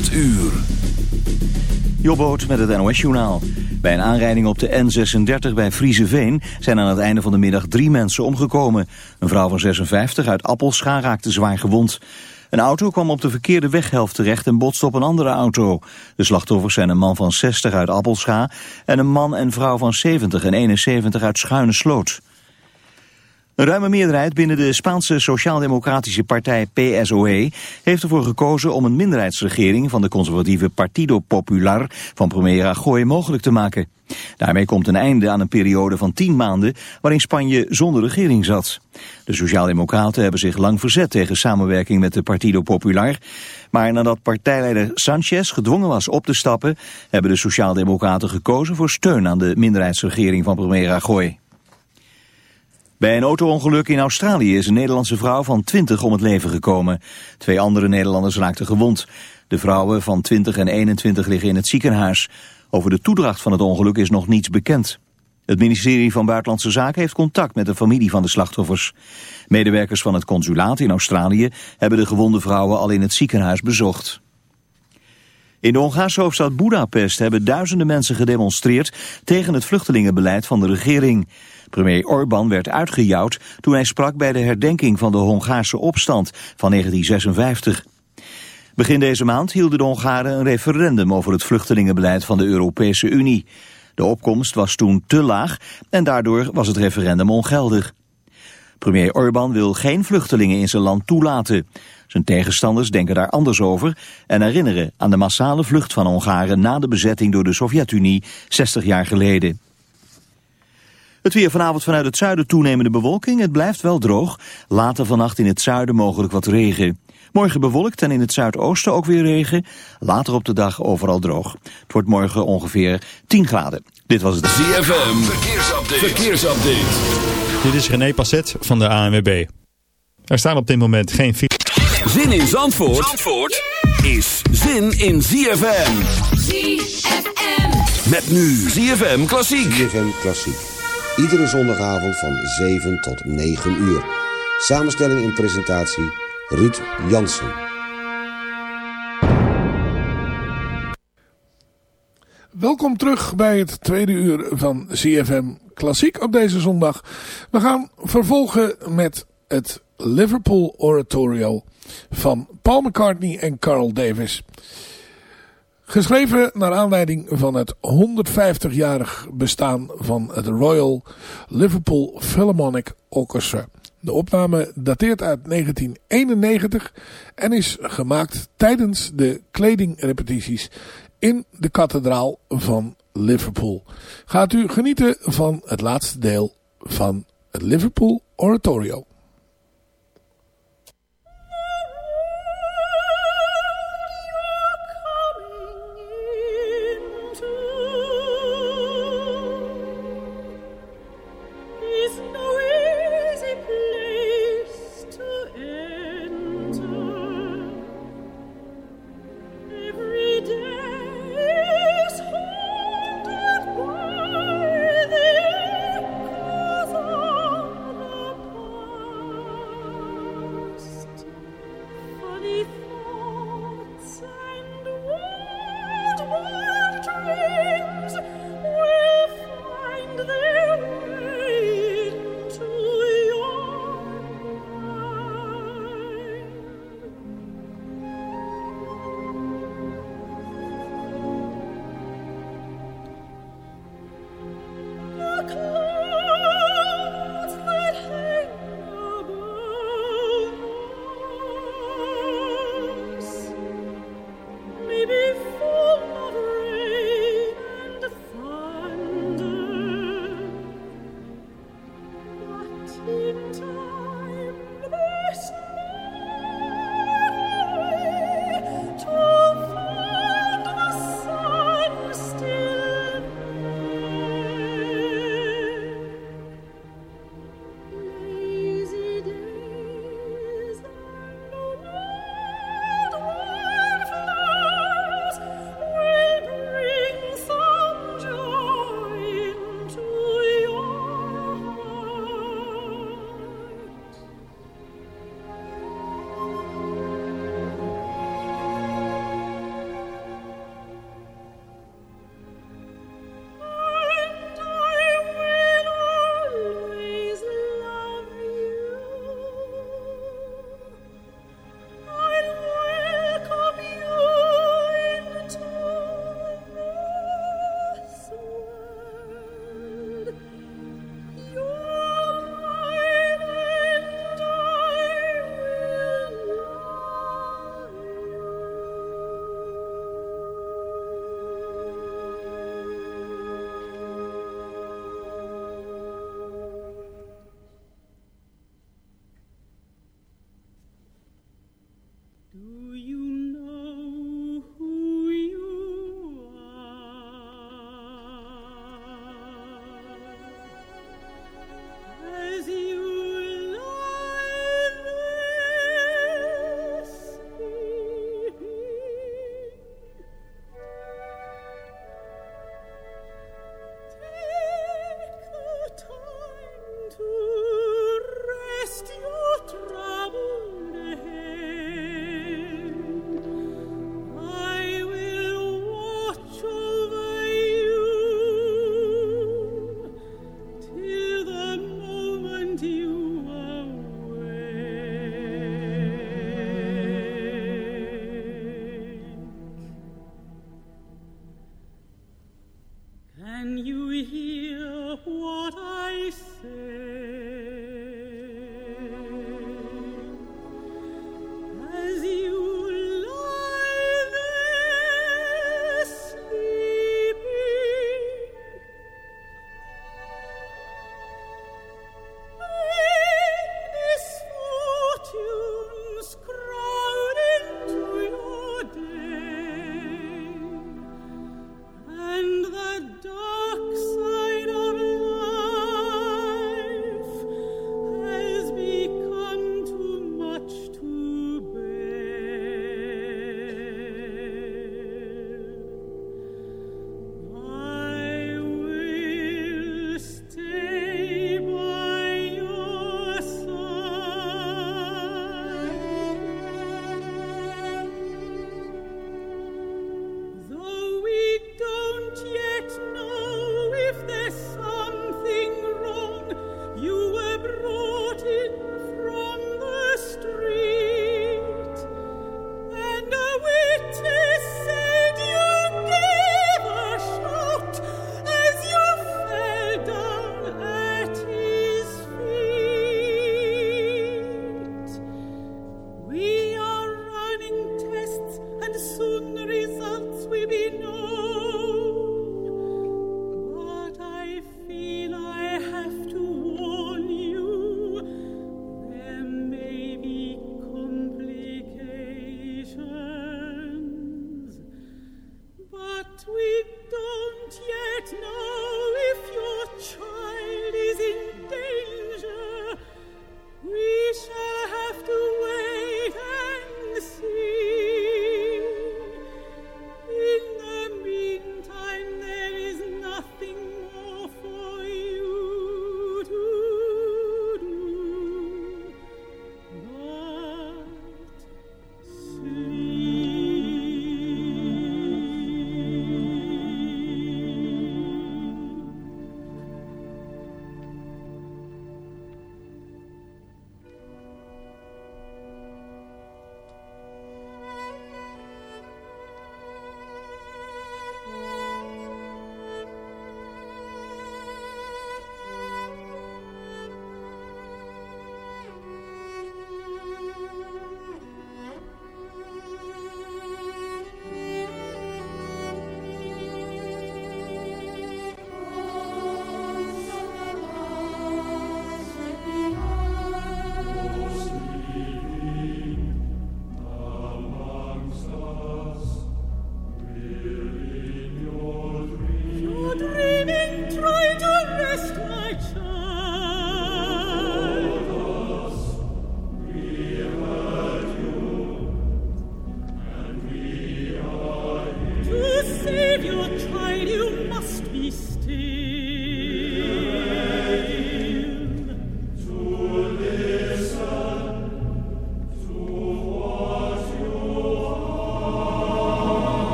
8 uur. Jobboot met het NOS-journaal. Bij een aanrijding op de N36 bij Frieseveen zijn aan het einde van de middag drie mensen omgekomen. Een vrouw van 56 uit Appelscha raakte zwaar gewond. Een auto kwam op de verkeerde weghelft terecht en botste op een andere auto. De slachtoffers zijn een man van 60 uit Appelscha en een man en vrouw van 70 en 71 uit Schuine Sloot. Een ruime meerderheid binnen de Spaanse Sociaal-Democratische Partij PSOE heeft ervoor gekozen om een minderheidsregering van de conservatieve Partido Popular van premier Rajoy mogelijk te maken. Daarmee komt een einde aan een periode van tien maanden waarin Spanje zonder regering zat. De Sociaaldemocraten hebben zich lang verzet tegen samenwerking met de Partido Popular. Maar nadat partijleider Sanchez gedwongen was op te stappen, hebben de Sociaaldemocraten gekozen voor steun aan de minderheidsregering van premier Rajoy. Bij een autoongeluk in Australië is een Nederlandse vrouw van 20 om het leven gekomen. Twee andere Nederlanders raakten gewond. De vrouwen van 20 en 21 liggen in het ziekenhuis. Over de toedracht van het ongeluk is nog niets bekend. Het ministerie van Buitenlandse Zaken heeft contact met de familie van de slachtoffers. Medewerkers van het consulaat in Australië hebben de gewonde vrouwen al in het ziekenhuis bezocht. In de Hongaarse hoofdstad Budapest hebben duizenden mensen gedemonstreerd tegen het vluchtelingenbeleid van de regering. Premier Orbán werd uitgejouwd toen hij sprak bij de herdenking van de Hongaarse opstand van 1956. Begin deze maand hielden de Hongaren een referendum over het vluchtelingenbeleid van de Europese Unie. De opkomst was toen te laag en daardoor was het referendum ongeldig. Premier Orbán wil geen vluchtelingen in zijn land toelaten. Zijn tegenstanders denken daar anders over en herinneren aan de massale vlucht van Hongaren na de bezetting door de Sovjet-Unie 60 jaar geleden. Het weer vanavond vanuit het zuiden toenemende bewolking. Het blijft wel droog. Later vannacht in het zuiden mogelijk wat regen. Morgen bewolkt en in het zuidoosten ook weer regen. Later op de dag overal droog. Het wordt morgen ongeveer 10 graden. Dit was het ZFM. Verkeersupdate. Verkeersupdate. Dit is René Passet van de ANWB. Er staan op dit moment geen... Zin in Zandvoort, Zandvoort is zin in ZFM. ZFM. Met nu ZFM Klassiek. ZFM Klassiek. Iedere zondagavond van 7 tot 9 uur. Samenstelling en presentatie Ruud Jansen. Welkom terug bij het tweede uur van CFM Klassiek op deze zondag. We gaan vervolgen met het Liverpool Oratorio van Paul McCartney en Carl Davis. Geschreven naar aanleiding van het 150-jarig bestaan van het Royal Liverpool Philharmonic Orchestra. De opname dateert uit 1991 en is gemaakt tijdens de kledingrepetities in de kathedraal van Liverpool. Gaat u genieten van het laatste deel van het Liverpool Oratorio.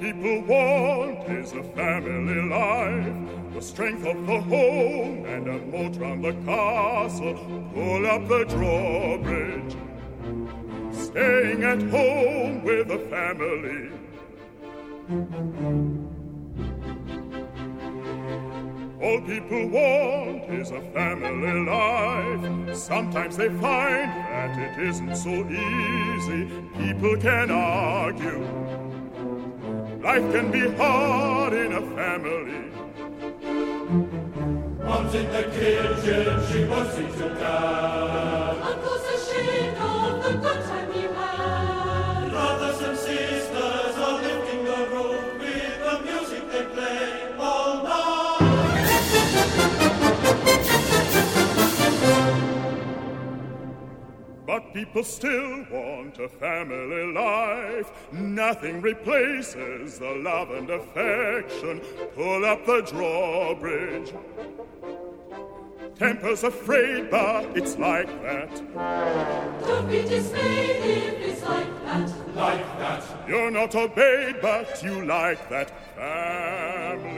People want is a family life. The strength of the home and a moat round the castle. Pull up the drawbridge. Staying at home with the family. All people want is a family life. Sometimes they find that it isn't so easy. People can argue Life can be hard in a family. Mom's in the kitchen, she wants to dad. But people still want a family life. Nothing replaces the love and affection. Pull up the drawbridge. Temper's afraid, but it's like that. Don't be dismayed if it's like that. Like that. You're not obeyed, but you like that family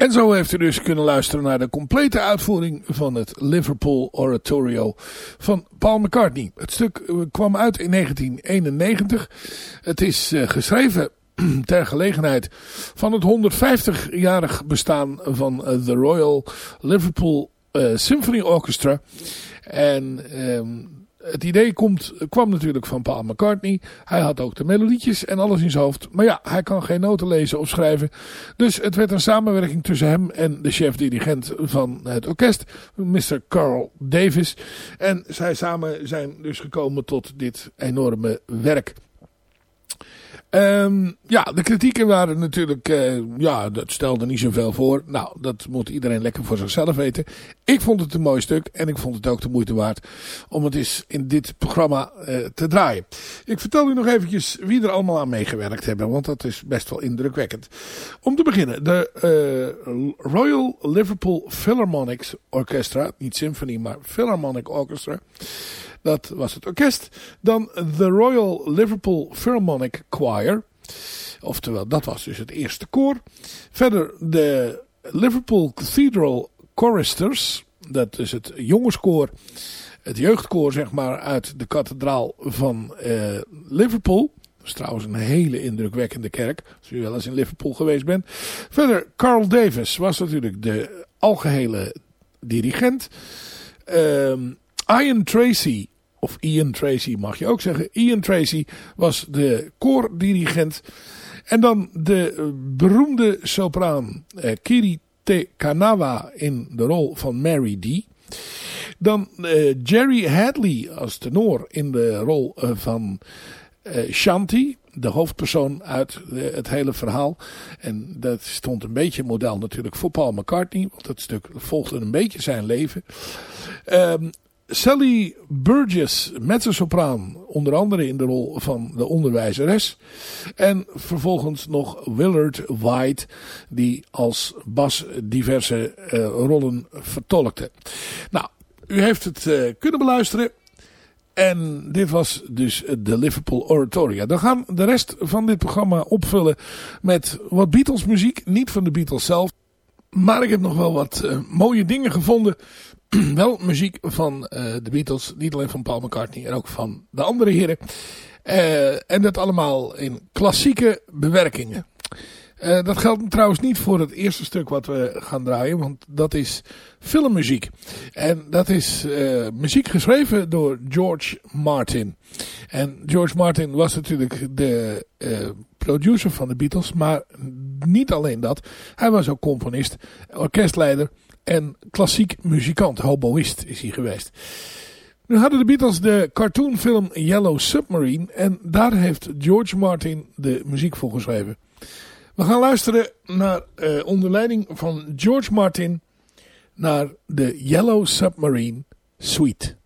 En zo heeft u dus kunnen luisteren naar de complete uitvoering van het Liverpool Oratorio van Paul McCartney. Het stuk eh, kwam uit in 1991. Het is eh, geschreven ter gelegenheid van het 150-jarig bestaan van eh, de Royal Liverpool Symphony Orchestra. En ehm, het idee komt, kwam natuurlijk van Paul McCartney. Hij had ook de melodietjes en alles in zijn hoofd. Maar ja, hij kan geen noten lezen of schrijven. Dus het werd een samenwerking tussen hem en de chef-dirigent van het orkest, Mr. Carl Davis. En zij samen zijn dus gekomen tot dit enorme werk. Ehm, ja, de kritieken waren natuurlijk, eh, ja, dat stelde niet zoveel voor. Nou, dat moet iedereen lekker voor zichzelf weten. Ik vond het een mooi stuk en ik vond het ook de moeite waard om het eens in dit programma eh, te draaien. Ik vertel u nog eventjes wie er allemaal aan meegewerkt hebben, want dat is best wel indrukwekkend. Om te beginnen, de eh, Royal Liverpool Philharmonic Orchestra, niet symphony, maar Philharmonic Orchestra. Dat was het orkest. Dan The Royal Liverpool Philharmonic Choir. Oftewel, dat was dus het eerste koor. Verder de Liverpool Cathedral Choristers. Dat is het jongenskoor. Het jeugdkoor, zeg maar, uit de kathedraal van uh, Liverpool. Dat is trouwens een hele indrukwekkende kerk. Als u wel eens in Liverpool geweest bent. Verder, Carl Davis was natuurlijk de algehele dirigent. Um, Ian Tracy, of Ian Tracy mag je ook zeggen. Ian Tracy was de koordirigent. En dan de beroemde sopraan uh, Kiri Te Kanawa in de rol van Mary D. Dan uh, Jerry Hadley als tenor in de rol uh, van uh, Shanti, de hoofdpersoon uit het hele verhaal. En dat stond een beetje model natuurlijk voor Paul McCartney, want dat stuk volgde een beetje zijn leven. Um, Sally Burgess, mezzosopraan, onder andere in de rol van de onderwijzeres. En vervolgens nog Willard White, die als bas diverse uh, rollen vertolkte. Nou, u heeft het uh, kunnen beluisteren. En dit was dus de Liverpool Oratoria. Dan gaan de rest van dit programma opvullen met wat Beatles muziek. Niet van de Beatles zelf. Maar ik heb nog wel wat uh, mooie dingen gevonden wel muziek van uh, de Beatles. Niet alleen van Paul McCartney en ook van de andere heren. Uh, en dat allemaal in klassieke bewerkingen. Uh, dat geldt trouwens niet voor het eerste stuk wat we gaan draaien. Want dat is filmmuziek. En dat is muziek geschreven door George Martin. En George Martin was natuurlijk de producer van de Beatles. Maar niet alleen dat. Hij was ook componist, orkestleider en klassiek muzikant, hoboïst is hij geweest. Nu hadden de Beatles de cartoonfilm Yellow Submarine en daar heeft George Martin de muziek voor geschreven. We gaan luisteren naar uh, onder leiding van George Martin naar de Yellow Submarine Suite.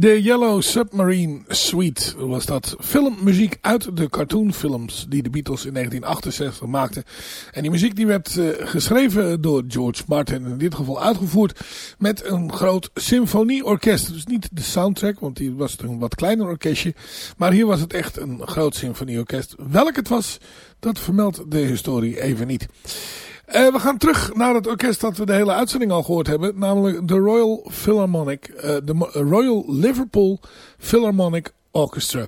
The Yellow Submarine Suite was dat filmmuziek uit de cartoonfilms die de Beatles in 1968 maakten. En die muziek die werd uh, geschreven door George Martin, in dit geval uitgevoerd met een groot symfonieorkest. Dus niet de soundtrack, want die was een wat kleiner orkestje. Maar hier was het echt een groot symfonieorkest. Welk het was, dat vermeldt de historie even niet. Uh, we gaan terug naar het orkest dat we de hele uitzending al gehoord hebben. Namelijk de Royal Philharmonic. Uh, de Royal Liverpool Philharmonic Orchestra.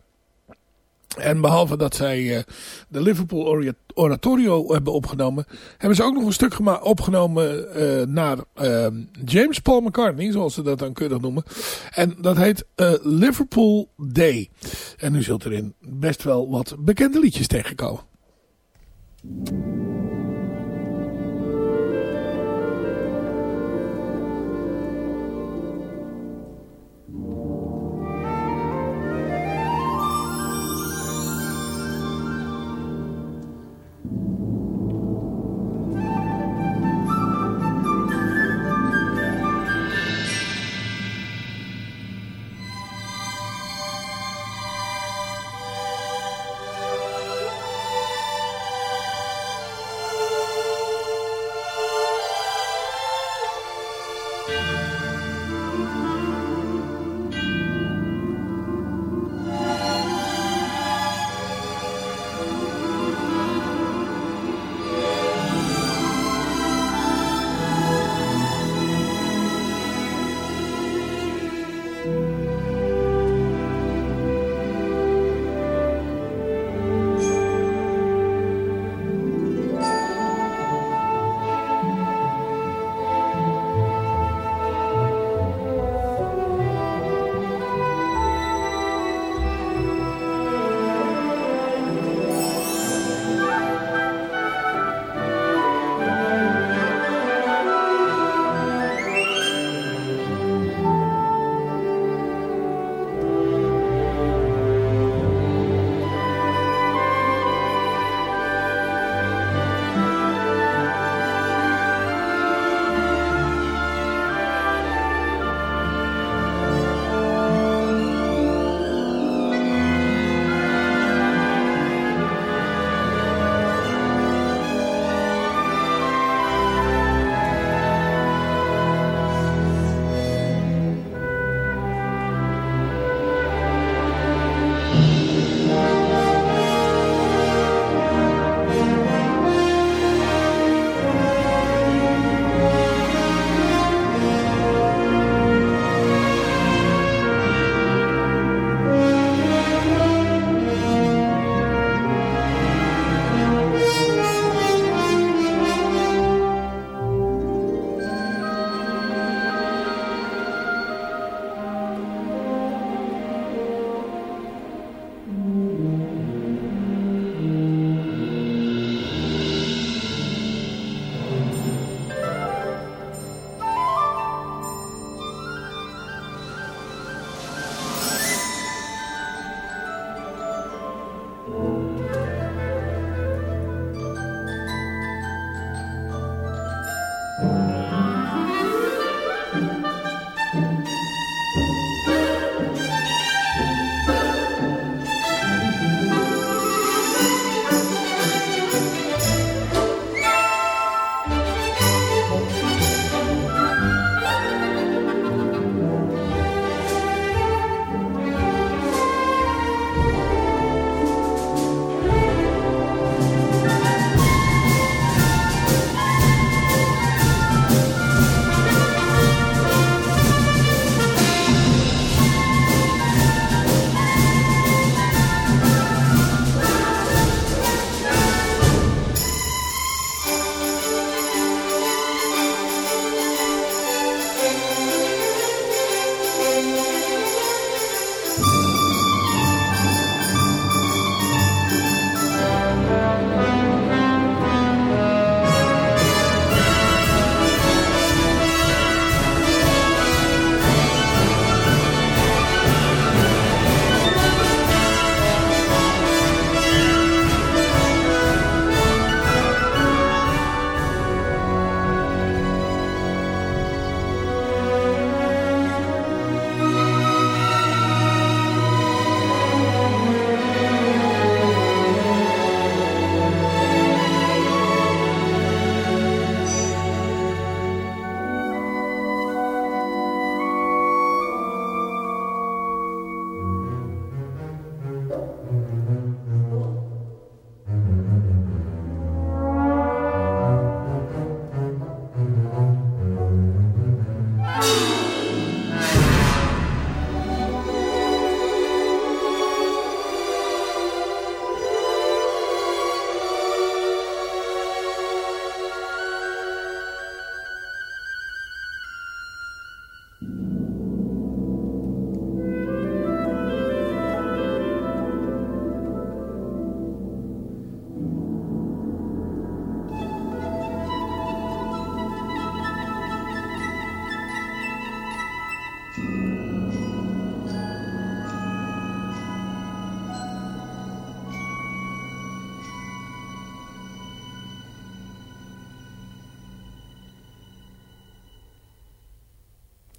En behalve dat zij de Liverpool Oratorio hebben opgenomen, hebben ze ook nog een stuk opgenomen naar uh, James Paul McCartney, zoals ze dat dan keurig noemen. En dat heet Liverpool Day. En u zult erin best wel wat bekende liedjes tegenkomen.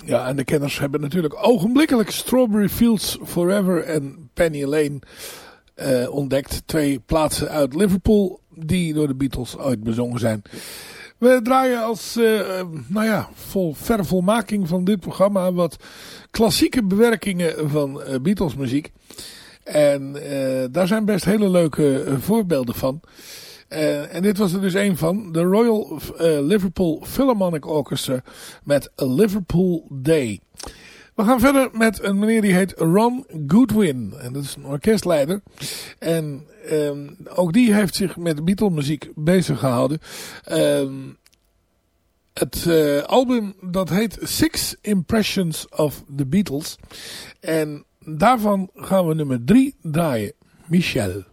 Ja, en de kenners hebben natuurlijk ogenblikkelijk Strawberry Fields Forever en Penny Lane eh, ontdekt. Twee plaatsen uit Liverpool die door de Beatles ooit bezongen zijn. We draaien als, uh, nou ja, vol, verre volmaking van dit programma wat klassieke bewerkingen van uh, Beatles muziek. En daar zijn best hele leuke voorbeelden van. En dit was er dus een van. De Royal Liverpool Philharmonic Orchestra met Liverpool Day. We gaan verder met een meneer die heet Ron Goodwin. En dat is een orkestleider. En um, ook die heeft zich met Beatle muziek bezig gehouden. Um, het uh, album dat heet Six Impressions of the Beatles. En daarvan gaan we nummer drie draaien. Michel.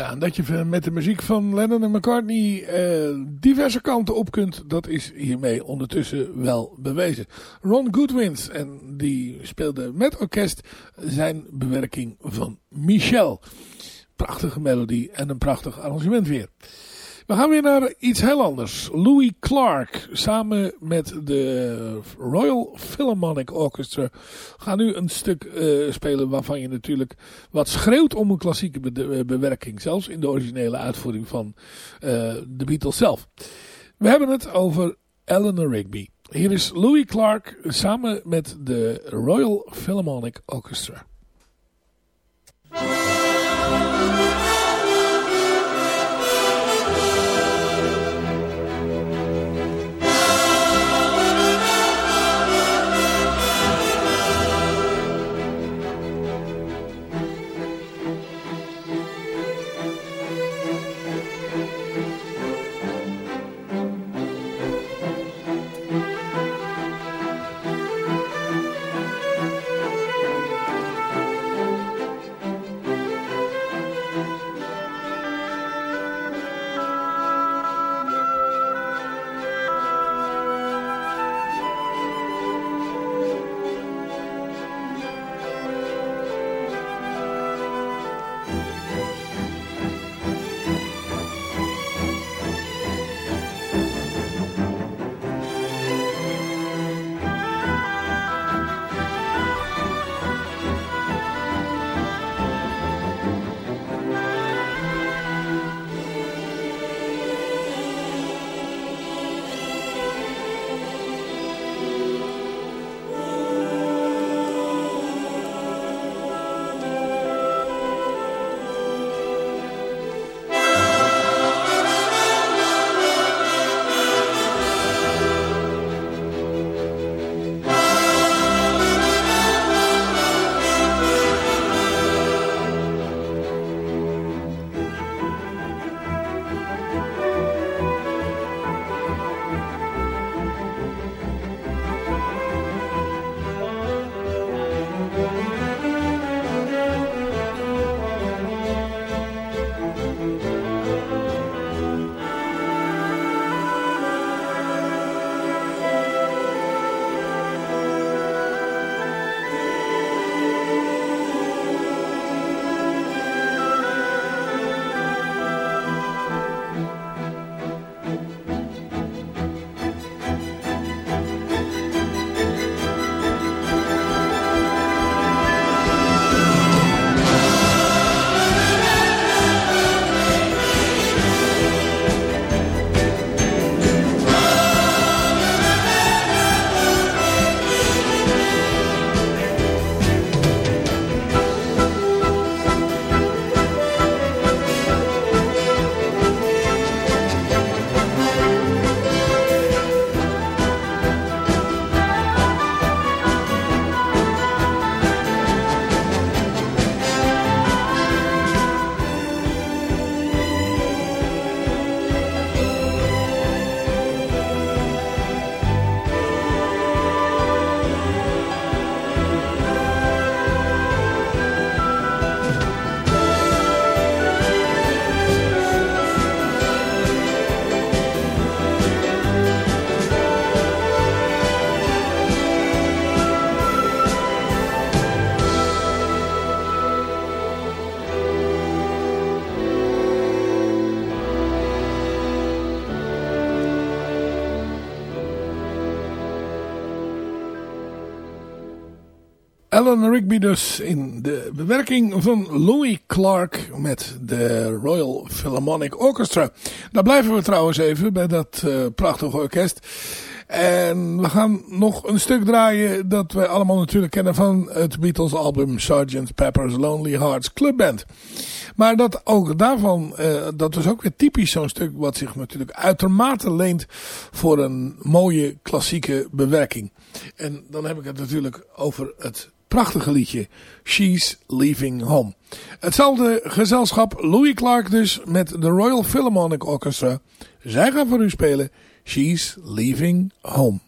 Ja, en dat je met de muziek van Lennon en McCartney uh, diverse kanten op kunt, dat is hiermee ondertussen wel bewezen. Ron Goodwins, en die speelde met orkest zijn bewerking van Michel. Prachtige melodie en een prachtig arrangement weer. We gaan weer naar iets heel anders. Louis Clark samen met de Royal Philharmonic Orchestra gaan nu een stuk uh, spelen waarvan je natuurlijk wat schreeuwt om een klassieke be eh, bewerking. Zelfs in de originele uitvoering van uh, de Beatles zelf. We hebben het over Eleanor Rigby. Hier is Louis Clark samen met de Royal Philharmonic Orchestra. Rigby dus in de bewerking van Louis Clark met de Royal Philharmonic Orchestra. Daar blijven we trouwens even bij dat uh, prachtige orkest. En we gaan nog een stuk draaien dat wij allemaal natuurlijk kennen van het Beatles album Sgt. Pepper's Lonely Hearts Club Band. Maar dat ook daarvan, uh, dat was ook weer typisch zo'n stuk wat zich natuurlijk uitermate leent voor een mooie klassieke bewerking. En dan heb ik het natuurlijk over het prachtige liedje She's Leaving Home. Hetzelfde gezelschap Louis Clark dus met de Royal Philharmonic Orchestra. Zij gaan voor u spelen She's Leaving Home.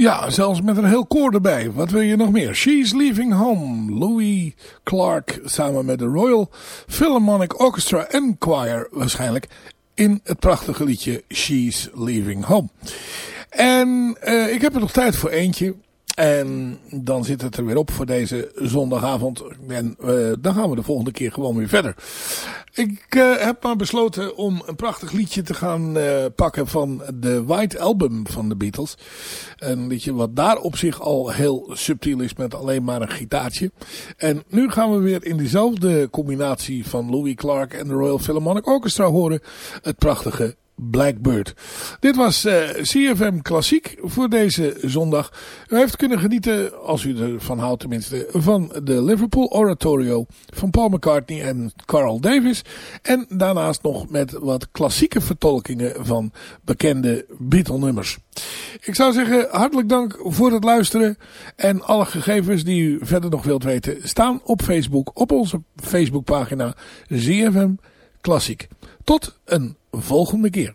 Ja, zelfs met een heel koor erbij. Wat wil je nog meer? She's Leaving Home. Louis Clark samen met de Royal Philharmonic Orchestra en Choir waarschijnlijk. In het prachtige liedje She's Leaving Home. En uh, ik heb er nog tijd voor eentje. En dan zit het er weer op voor deze zondagavond. En uh, dan gaan we de volgende keer gewoon weer verder. Ik uh, heb maar besloten om een prachtig liedje te gaan uh, pakken van de White Album van de Beatles. Een liedje wat daar op zich al heel subtiel is met alleen maar een gitaartje. En nu gaan we weer in diezelfde combinatie van Louis Clark en de Royal Philharmonic Orchestra horen. Het prachtige Blackbird. Dit was uh, CFM Klassiek voor deze zondag. U heeft kunnen genieten, als u ervan houdt tenminste, van de Liverpool Oratorio van Paul McCartney en Carl Davis. En daarnaast nog met wat klassieke vertolkingen van bekende Beatle nummers. Ik zou zeggen, hartelijk dank voor het luisteren. En alle gegevens die u verder nog wilt weten staan op Facebook, op onze Facebookpagina ZFM Klassiek. Tot een volgende keer.